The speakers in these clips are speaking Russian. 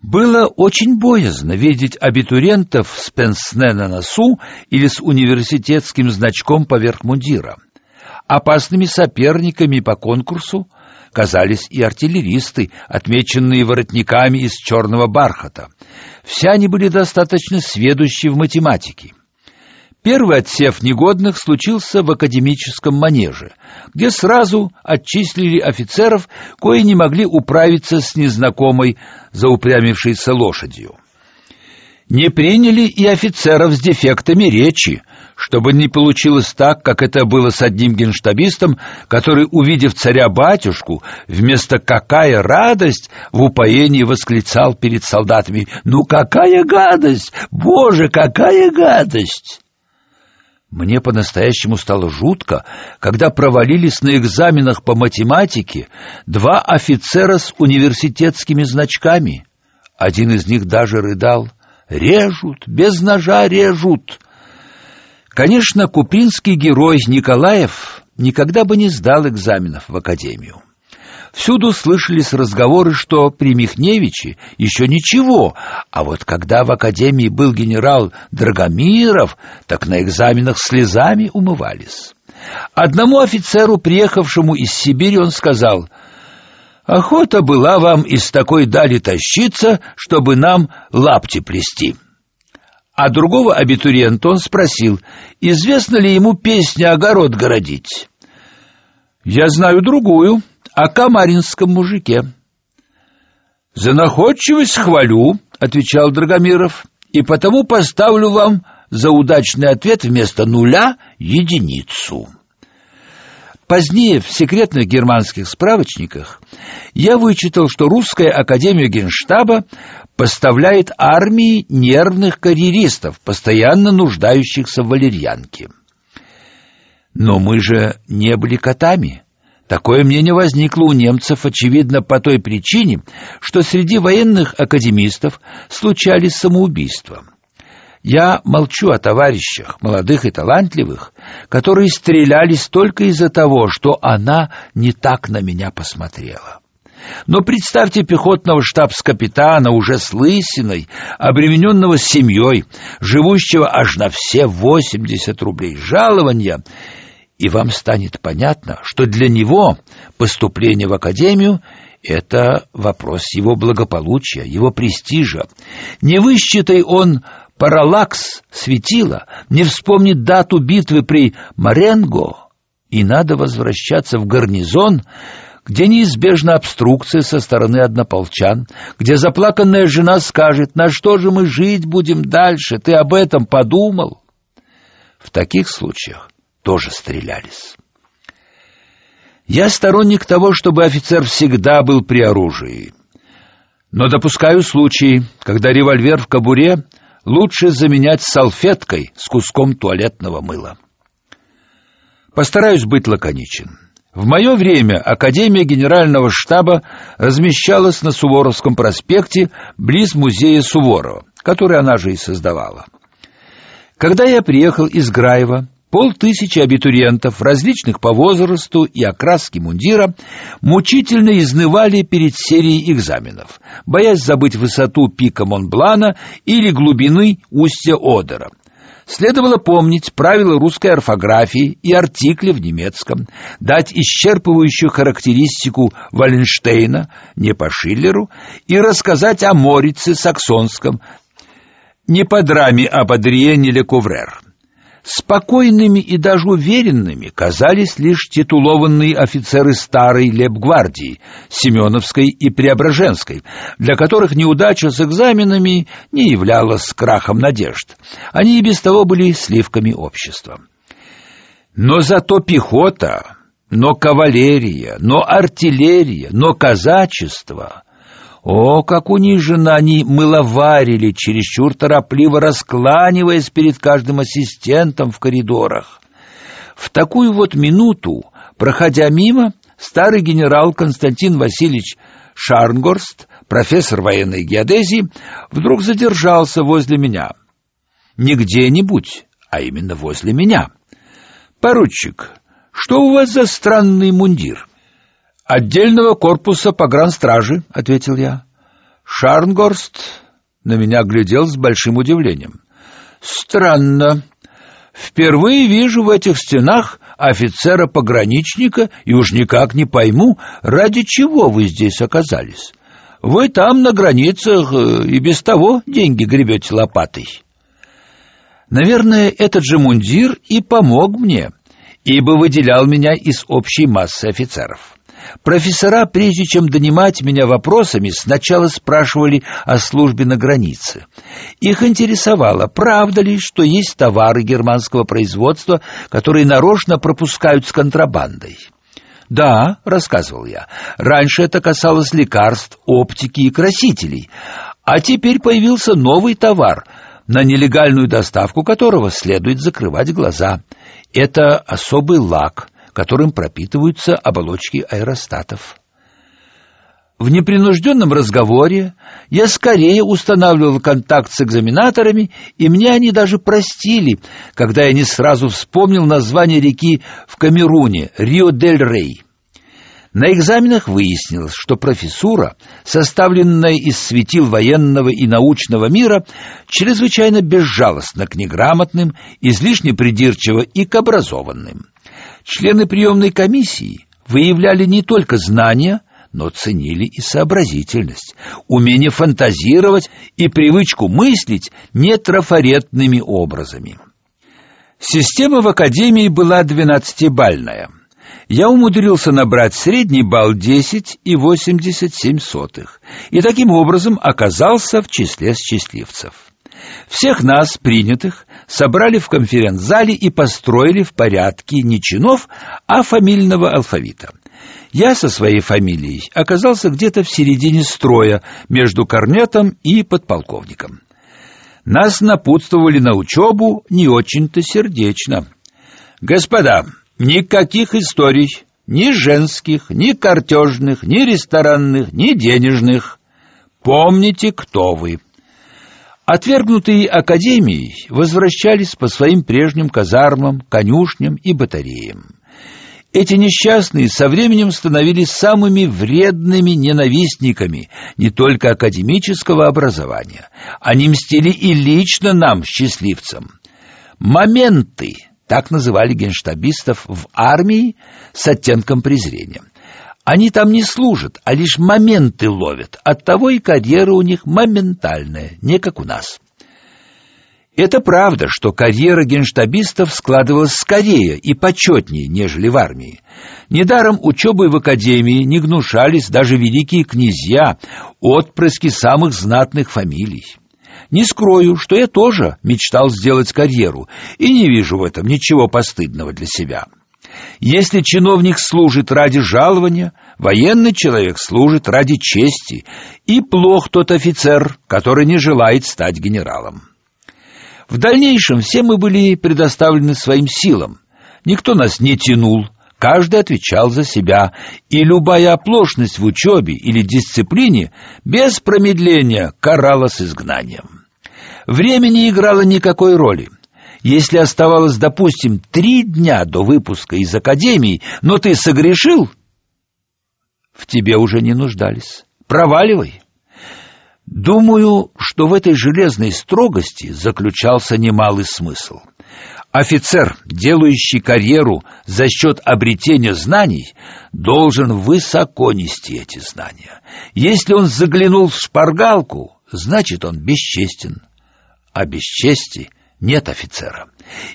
Было очень боязно видеть абитуриентов с пенсне на носу или с университетским значком поверх мундира. Опасными соперниками по конкурсу казались и артиллеристы, отмеченные воротниками из черного бархата. Все они были достаточно сведущи в математике. Первый отсев негодных случился в академическом манеже, где сразу отчислили офицеров, кои не могли управиться с незнакомой заупрямившейся лошадью. Не приняли и офицеров с дефектами речи, чтобы не получилось так, как это было с одним генштабистом, который, увидев царя-батюшку, вместо «какая радость» в упоении восклицал перед солдатами «Ну какая гадость! Боже, какая гадость!» Мне по-настоящему стало жутко, когда провалились на экзаменах по математике два офицера с университетскими значками. Один из них даже рыдал. «Режут, без ножа режут!» Конечно, купинский герой Николаев никогда бы не сдал экзаменов в академию. Всюду слышались разговоры, что при Михневиче еще ничего, а вот когда в академии был генерал Драгомиров, так на экзаменах слезами умывались. Одному офицеру, приехавшему из Сибири, он сказал: "Охота была вам из такой дали тащиться, чтобы нам лапти плести". А другого абитуриента он спросил: "Известно ли ему песня огород городить?" "Я знаю другую", о камаринском мужике. За находчивость хвалю, отвечал Драгомиров, и потому поставлю вам за удачный ответ вместо нуля единицу. Позднее в секретных германских справочниках я вычитал, что русская академия Генштаба поставляет армии нервных карьеристов, постоянно нуждающихся в валерьянке. Но мы же не были котами. Такое мнение возникло у немцев, очевидно, по той причине, что среди военных академистов случались самоубийства. Я молчу о товарищах, молодых и талантливых, которые стрелялись только из-за того, что она не так на меня посмотрела. Но представьте пехотного штабс-капитана, уже с лысиной, обремененного семьей, живущего аж на все 80 рублей жалования, и вам станет понятно, что для него поступление в академию это вопрос его благополучия, его престижа. Не высчитай он параллакс светила, не вспомнит дату битвы при Маренго, и надо возвращаться в гарнизон, где неизбежна обструкция со стороны однополчан, где заплаканная жена скажет: "На что же мы жить будем дальше? Ты об этом подумал?" В таких случаях тоже стрелялись. Я сторонник того, чтобы офицер всегда был при оружии. Но допускаю случаи, когда револьвер в кобуре лучше заменять салфеткой с куском туалетного мыла. Постараюсь быть лаконичен. В мое время Академия Генерального штаба размещалась на Суворовском проспекте близ музея Суворова, который она же и создавала. Когда я приехал из Граева, Полтысячи абитуриентов, различных по возрасту и окраске мундира, мучительно изнывали перед серией экзаменов, боясь забыть высоту пика Монблана или глубины устья Одера. Следовало помнить правила русской орфографии и артикли в немецком, дать исчерпывающую характеристику Валенштейна, не по Шиллеру, и рассказать о Морице саксонском, не по драме об Адриене Лековрер. Спокойными и даже уверенными казались лишь титулованные офицеры старой лейб-гвардии, Семеновской и Преображенской, для которых неудача с экзаменами не являлась крахом надежд. Они и без того были сливками общества. Но зато пехота, но кавалерия, но артиллерия, но казачество о, как униженно они мыловарили, чересчур торопливо раскланиваясь перед каждым ассистентом в коридорах. В такую вот минуту, проходя мимо, старый генерал Константин Васильевич Шарнгорст, профессор военной геодезии, вдруг задержался возле меня. Не где-нибудь, а именно возле меня. «Поручик, что у вас за странный мундир?» Отдельного корпуса погранстражи, ответил я. Шарнгорст на меня глядел с большим удивлением. Странно. Впервые вижу в этих стенах офицера-пограничника и уж никак не пойму, ради чего вы здесь оказались. Вы там на границах э, и без того деньги гребете лопатой. Наверное, этот же мундир и помог мне, ибо выделял меня из общей массы офицеров. Профессора, прежде чем донимать меня вопросами, сначала спрашивали о службе на границе. Их интересовало, правда ли, что есть товары германского производства, которые нарочно пропускают с контрабандой. Да, рассказывал я. Раньше это касалось лекарств, оптики и красителей, а теперь появился новый товар, на нелегальную доставку которого следует закрывать глаза. Это особый лак, которым пропитываются оболочки аэростатов. В непринужденном разговоре я скорее устанавливал контакт с экзаменаторами, и мне они даже простили, когда я не сразу вспомнил название реки в Камеруне Рио-дель-Рей. На экзаменах выяснилось, что профессура, составленная из светил военного и научного мира, чрезвычайно безжалостна к неграмотным, излишне придирчива и к образованным. Члены приемной комиссии выявляли не только знания, но ценили и сообразительность, умение фантазировать и привычку мыслить нетрафаретными образами. Система в академии была двенадцатибальная. Я умудрился набрать средний балл 10 и 87 сотых, и таким образом оказался в числе счастливцев. Всех нас, принятых, собрали в конференц-зале и построили в порядке не чинов, а фамильного алфавита. Я со своей фамилией оказался где-то в середине строя между корнетом и подполковником. Нас напутствовали на учебу не очень-то сердечно. Господа, никаких историй, ни женских, ни картежных, ни ресторанных, ни денежных. Помните, кто вы. Отвергнутые академией возвращались по своим прежним казармам, конюшням и батареям. Эти несчастные со временем становились самыми вредными ненавистниками не только академического образования. Они мстили и лично нам, счастливцам. Моменты, так называли генштабистов в армии с оттенком презрения. Они там не служат, а лишь моменты ловят. Оттого и карьера у них моментальная, не как у нас. Это правда, что карьера генштабистов складывалась скорее и почетнее, нежели в армии. Недаром учебой в академии не гнушались даже великие князья, отпрыски самых знатных фамилий. Не скрою, что я тоже мечтал сделать карьеру, и не вижу в этом ничего постыдного для себя. Если чиновник служит ради жалования, военный человек служит ради чести, и плох тот офицер, который не желает стать генералом. В дальнейшем все мы были предоставлены своим силам. Никто нас не тянул, каждый отвечал за себя, и любая оплошность в учебе или дисциплине без промедления каралась изгнанием. Время не играло никакой роли. Если оставалось, допустим, три дня до выпуска из академии, но ты согрешил, в тебе уже не нуждались. Проваливай. Думаю, что в этой железной строгости заключался немалый смысл. Офицер, делающий карьеру за счет обретения знаний, должен высоко нести эти знания. Если он заглянул в шпаргалку, значит, он бесчестен. А без чести нет офицера.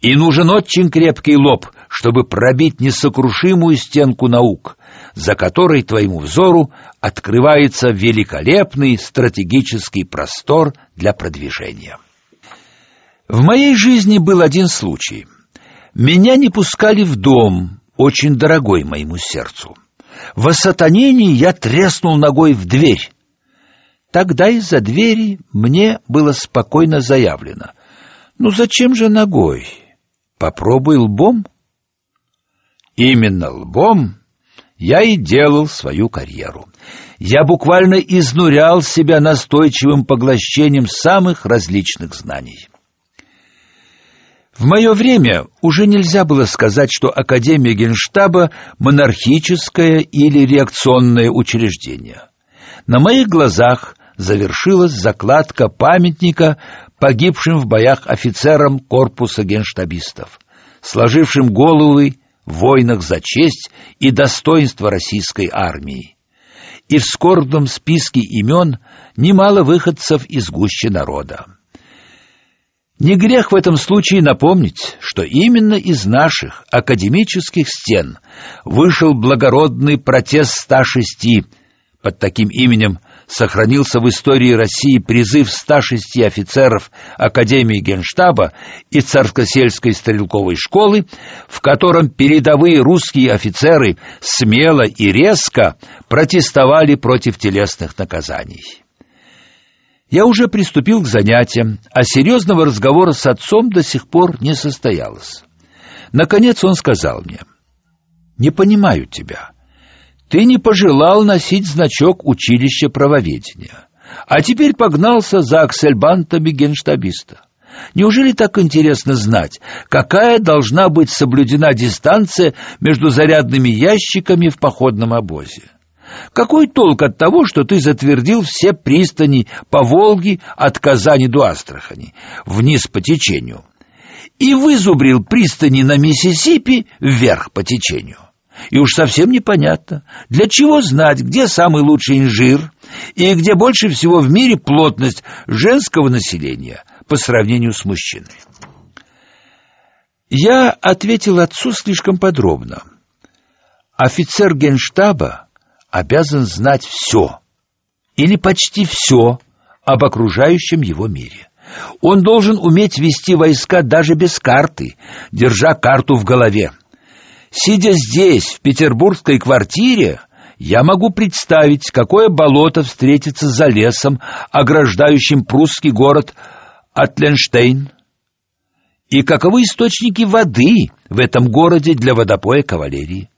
И нужен очень крепкий лоб, чтобы пробить несокрушимую стенку наук, за которой твоему взору открывается великолепный стратегический простор для продвижения. В моей жизни был один случай. Меня не пускали в дом, очень дорогой моему сердцу. В осатанении я треснул ногой в дверь. Тогда из-за двери мне было спокойно заявлено: ну зачем же ногой? Попробуй лбом. Именно лбом я и делал свою карьеру. Я буквально изнурял себя настойчивым поглощением самых различных знаний. В мое время уже нельзя было сказать, что Академия Генштаба монархическое или реакционное учреждение. На моих глазах завершилась закладка памятника погибшим в боях офицерам корпуса генштабистов, сложившим головы в войнах за честь и достоинство российской армии. И в скорбном списке имен немало выходцев из гуще народа. Не грех в этом случае напомнить, что именно из наших академических стен вышел благородный протест 106 под таким именем сохранился в истории России призыв 106 офицеров Академии Генштаба и Царскосельской стрелковой школы, в котором передовые русские офицеры смело и резко протестовали против телесных наказаний. Я уже приступил к занятиям, а серьезного разговора с отцом до сих пор не состоялось. Наконец он сказал мне: "Не понимаю тебя. Ты не пожелал носить значок училища правоведения, а теперь погнался за аксельбантами генштабиста. Неужели так интересно знать, какая должна быть соблюдена дистанция между зарядными ящиками в походном обозе? Какой толк от того, что ты затвердил все пристани по Волге от Казани до Астрахани, вниз по течению, и вызубрил пристани на Миссисипи вверх по течению? И уж совсем непонятно, для чего знать, где самый лучший инжир и где больше всего в мире плотность женского населения по сравнению с мужчиной. Я ответил отцу слишком подробно. Офицер Генштаба обязан знать все, или почти все, об окружающем его мире. Он должен уметь вести войска даже без карты, держа карту в голове. Сидя здесь, в петербургской квартире, я могу представить, какое болото встретится за лесом, ограждающим прусский город Атленштейн, и каковы источники воды в этом городе для водопоя кавалерии.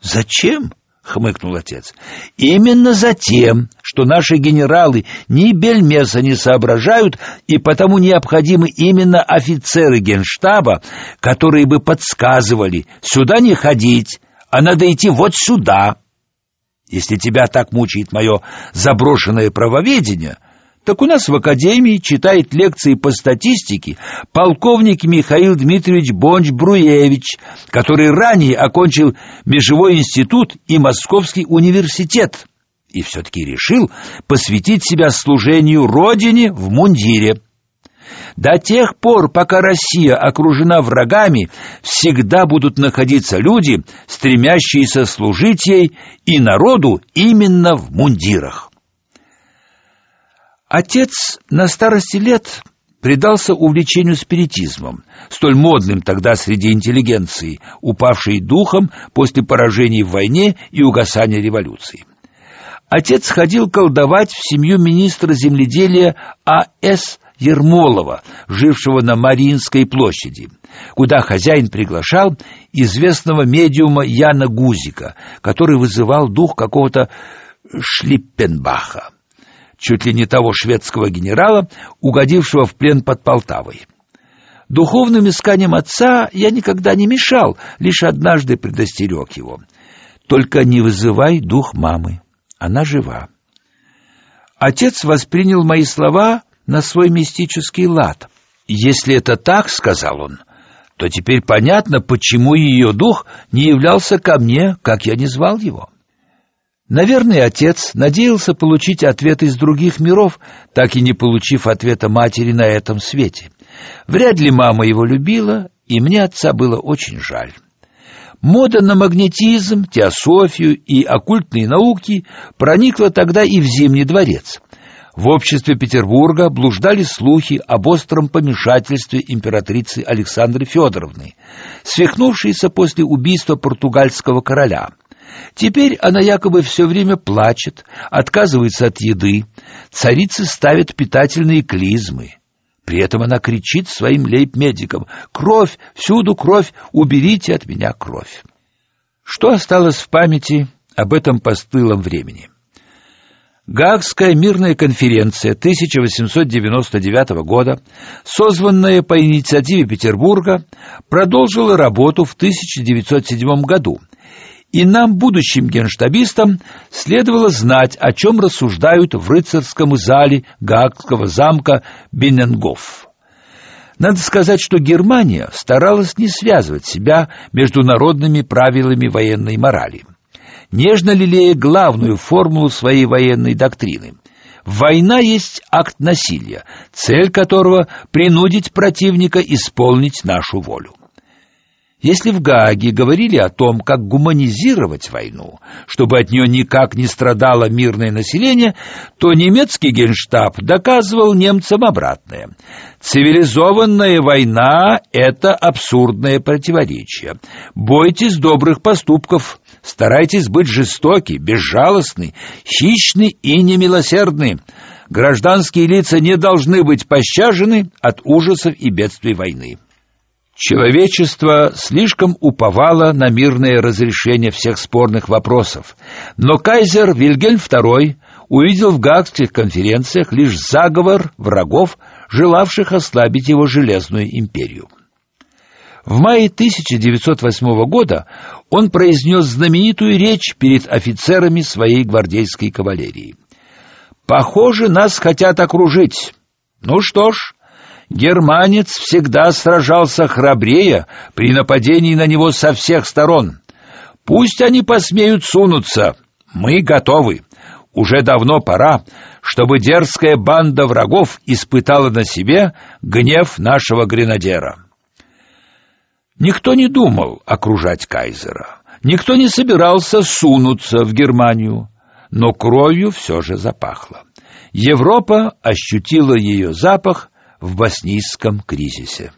Зачем? Хмыкнул отец. Именно за тем, что наши генералы ни бельмеса не соображают, и потому необходимы именно офицеры Генштаба, которые бы подсказывали: сюда не ходить, а надо идти вот сюда. Если тебя так мучает мое заброшенное правоведение, так у нас в академии читает лекции по статистике полковник Михаил Дмитриевич Бонч-Бруевич, который ранее окончил Межевой институт и Московский университет и все-таки решил посвятить себя служению Родине в мундире. До тех пор, пока Россия окружена врагами, всегда будут находиться люди, стремящиеся служить ей и народу именно в мундирах. Отец на старости лет предался увлечению спиритизмом, столь модным тогда среди интеллигенции, упавшей духом после поражений в войне и угасания революции. Отец ходил колдовать в семью министра земледелия А.С. Ермолова, жившего на Мариинской площади, куда хозяин приглашал известного медиума Яна Гузика, который вызывал дух какого-то Шлиппенбаха чуть ли не того шведского генерала, угодившего в плен под Полтавой. Духовным исканием отца я никогда не мешал, лишь однажды предостерег его. Только не вызывай дух мамы, она жива. Отец воспринял мои слова на свой мистический лад. Если это так, сказал он, то теперь понятно, почему ее дух не являлся ко мне, как я не звал его. Наверное, отец надеялся получить ответ из других миров, так и не получив ответа матери на этом свете. Вряд ли мама его любила, и мне отца было очень жаль. Мода на магнетизм, теософию и оккультные науки проникла тогда и в Зимний дворец. В обществе Петербурга блуждали слухи об остром помешательстве императрицы Александры Федоровны, свихнувшейся после убийства португальского короля – Теперь она якобы все время плачет, отказывается от еды. Царицы ставят питательные клизмы. При этом она кричит своим лейб-медикам «Кровь! Всюду кровь! Уберите от меня кровь!» Что осталось в памяти об этом постылом времени? Гаагская мирная конференция 1899 года, созванная по инициативе Петербурга, продолжила работу в 1907 году И нам, будущим генштабистам, следовало знать, о чем рассуждают в рыцарском зале Гаагского замка Бененгоф. Надо сказать, что Германия старалась не связывать себя международными правилами военной морали, нежно лелея главную формулу своей военной доктрины. Война есть акт насилия, цель которого принудить противника исполнить нашу волю. Если в Гааге говорили о том, как гуманизировать войну, чтобы от нее никак не страдало мирное население, то немецкий генштаб доказывал немцам обратное. Цивилизованная война это абсурдное противоречие. Бойтесь добрых поступков, старайтесь быть жестоки, безжалостны, хищны и немилосердны. Гражданские лица не должны быть пощажены от ужасов и бедствий войны. Человечество слишком уповало на мирное разрешение всех спорных вопросов, но кайзер Вильгельм II увидел в Гаагских конференциях лишь заговор врагов, желавших ослабить его железную империю. В мае 1908 года он произнес знаменитую речь перед офицерами своей гвардейской кавалерии. «Похоже, нас хотят окружить. Ну что ж, Германец всегда сражался храбрее при нападении на него со всех сторон. Пусть они посмеют сунуться. Мы готовы. Уже давно пора, чтобы дерзкая банда врагов испытала на себе гнев нашего гренадера. Никто не думал окружать кайзера. Никто не собирался сунуться в Германию, но кровью все же запахло. Европа ощутила ее запах в боснийском кризисе.